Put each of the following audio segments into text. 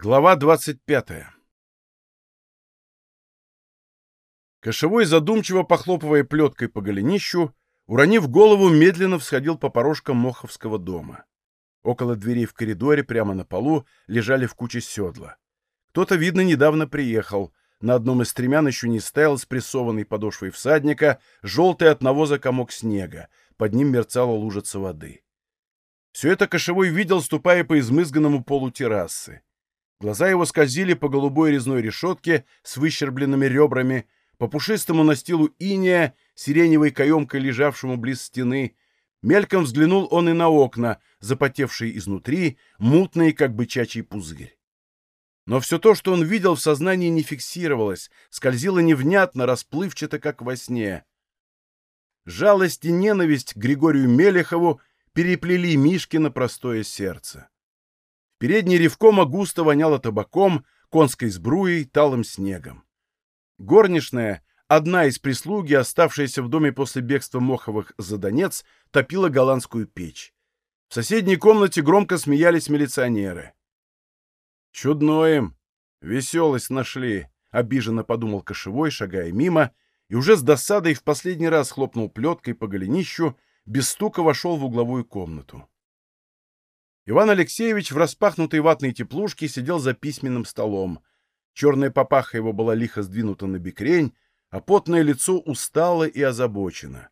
Глава 25 Кошевой, задумчиво похлопывая плеткой по голенищу, уронив голову, медленно всходил по порожкам Моховского дома. Около дверей в коридоре, прямо на полу, лежали в куче седла. Кто-то, видно, недавно приехал. На одном из стремян еще не стоял спрессованный подошвой всадника, желтый от навоза комок снега, под ним мерцала лужица воды. Все это Кошевой видел, ступая по измызганному полу террасы. Глаза его скользили по голубой резной решетке с выщербленными ребрами, по пушистому настилу иния, сиреневой каемкой, лежавшему близ стены. Мельком взглянул он и на окна, запотевшие изнутри, мутные, как бычачий пузырь. Но все то, что он видел в сознании, не фиксировалось, скользило невнятно, расплывчато, как во сне. Жалость и ненависть к Григорию Мелехову переплели Мишкина простое сердце. Передний ревкома густо воняло табаком, конской сбруей, талым снегом. Горничная, одна из прислуги, оставшаяся в доме после бегства Моховых за Донец, топила голландскую печь. В соседней комнате громко смеялись милиционеры. «Чудно им! Веселость нашли!» — обиженно подумал Кошевой, шагая мимо, и уже с досадой в последний раз хлопнул плеткой по голенищу, без стука вошел в угловую комнату. Иван Алексеевич в распахнутой ватной теплушке сидел за письменным столом. Черная папаха его была лихо сдвинута на бекрень, а потное лицо устало и озабочено.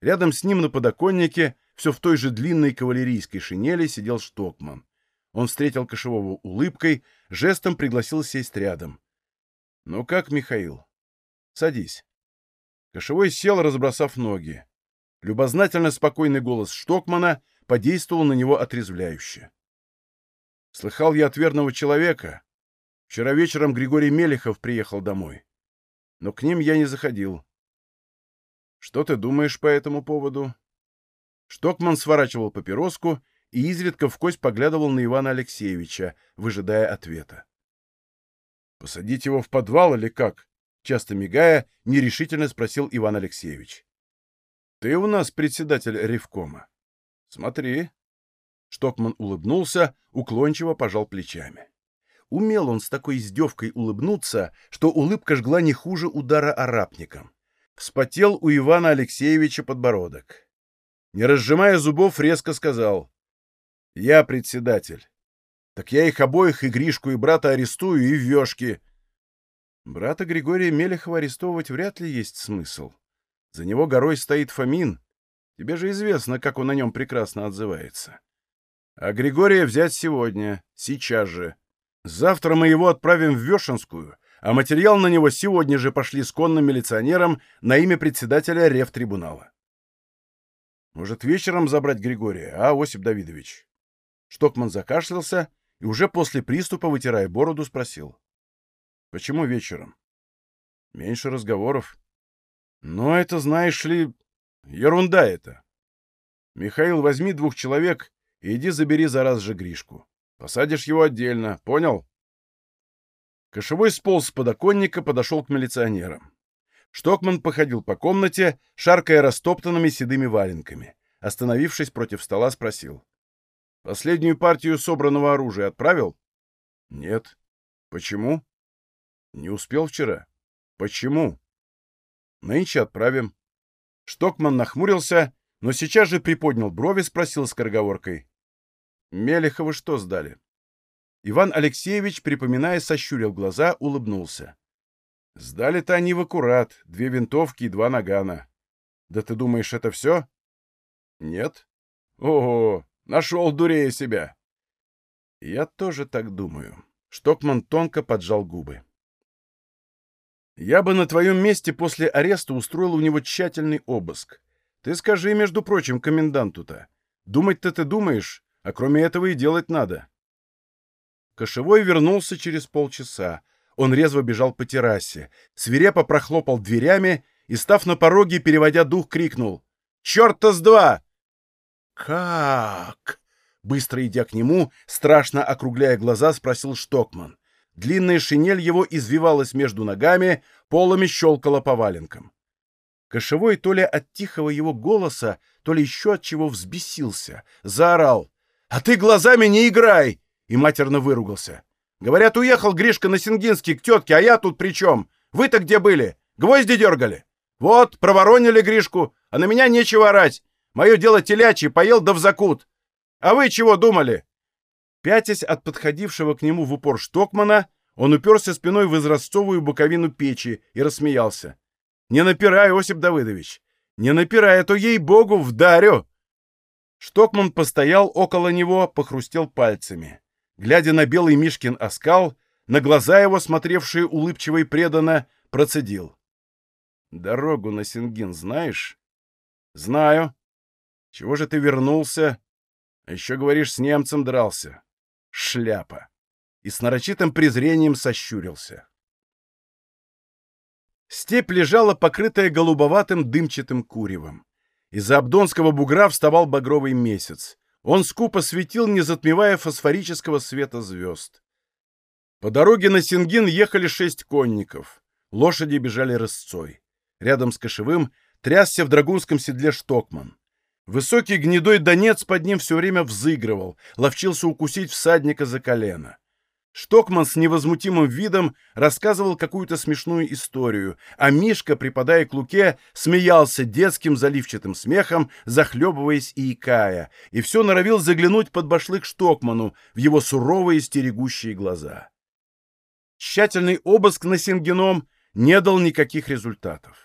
Рядом с ним на подоконнике, все в той же длинной кавалерийской шинели, сидел Штокман. Он встретил Кошевого улыбкой, жестом пригласил сесть рядом. — Ну как, Михаил? — Садись. Кошевой сел, разбросав ноги. Любознательно спокойный голос Штокмана подействовал на него отрезвляюще. Слыхал я от верного человека. Вчера вечером Григорий Мелехов приехал домой. Но к ним я не заходил. Что ты думаешь по этому поводу? Штокман сворачивал папироску и изредка в кость поглядывал на Ивана Алексеевича, выжидая ответа. «Посадить его в подвал или как?» Часто мигая, нерешительно спросил Иван Алексеевич. «Ты у нас председатель Ревкома. «Смотри». Штокман улыбнулся, уклончиво пожал плечами. Умел он с такой издевкой улыбнуться, что улыбка жгла не хуже удара арапником. Вспотел у Ивана Алексеевича подбородок. Не разжимая зубов, резко сказал. «Я председатель. Так я их обоих, и Гришку, и брата арестую, и в вешки». Брата Григория Мелехова арестовывать вряд ли есть смысл. За него горой стоит Фомин, Тебе же известно, как он на нем прекрасно отзывается. А Григория взять сегодня, сейчас же. Завтра мы его отправим в Вешенскую, а материал на него сегодня же пошли с конным милиционером на имя председателя рефтрибунала. Может, вечером забрать Григория, а, Осип Давидович? Штокман закашлялся и уже после приступа, вытирая бороду, спросил. Почему вечером? Меньше разговоров. Но это, знаешь ли, Ерунда это. Михаил, возьми двух человек и иди забери за раз же Гришку. Посадишь его отдельно, понял? Кошевой сполз с подоконника, подошел к милиционерам. Штокман походил по комнате, шаркая растоптанными седыми валенками. Остановившись против стола, спросил. «Последнюю партию собранного оружия отправил?» «Нет». «Почему?» «Не успел вчера». «Почему?» «Нынче отправим». Штокман нахмурился, но сейчас же приподнял брови, спросил скороговоркой. «Мелехова что сдали?» Иван Алексеевич, припоминая, сощурил глаза, улыбнулся. «Сдали-то они в аккурат, две винтовки и два нагана. Да ты думаешь, это все?» «Нет». «Ого, нашел дурея себя!» «Я тоже так думаю». Штокман тонко поджал губы. Я бы на твоем месте после ареста устроил у него тщательный обыск. Ты скажи, между прочим, коменданту-то. Думать-то ты думаешь, а кроме этого и делать надо. Кошевой вернулся через полчаса. Он резво бежал по террасе, свирепо прохлопал дверями и, став на пороге, переводя дух, крикнул «Черта с два!» «Как?» Быстро идя к нему, страшно округляя глаза, спросил Штокман. Длинная шинель его извивалась между ногами, полами щелкала по валенкам. Кошевой то ли от тихого его голоса, то ли еще от чего взбесился, заорал. «А ты глазами не играй!» и матерно выругался. Говорят, уехал Гришка на Сингинский к тетке, а я тут при чем? Вы-то где были? Гвозди дергали? Вот, проворонили Гришку, а на меня нечего орать. Мое дело телячье, поел да в закут. А вы чего думали?» Пятясь от подходившего к нему в упор Штокмана, он уперся спиной в изразцовую боковину печи и рассмеялся. «Не напирай, Осип Давыдович! Не напирай, а то, ей-богу, вдарю!» Штокман постоял около него, похрустел пальцами. Глядя на белый Мишкин оскал, на глаза его, смотревшие улыбчиво и преданно, процедил. «Дорогу на Сингин знаешь?» «Знаю. Чего же ты вернулся? А еще, говоришь, с немцем дрался. Шляпа!» И с нарочитым презрением сощурился. Степь лежала, покрытая голубоватым дымчатым куревом. Из-за Абдонского бугра вставал багровый месяц. Он скупо светил, не затмевая фосфорического света звезд. По дороге на Сингин ехали шесть конников. Лошади бежали рысцой. Рядом с кошевым трясся в драгунском седле Штокман. Высокий гнедой донец под ним все время взыгрывал, ловчился укусить всадника за колено. Штокман с невозмутимым видом рассказывал какую-то смешную историю, а Мишка, припадая к Луке, смеялся детским заливчатым смехом, захлебываясь и икая, и все норовил заглянуть под башлык Штокману в его суровые стерегущие глаза. Тщательный обыск на Сингеном не дал никаких результатов.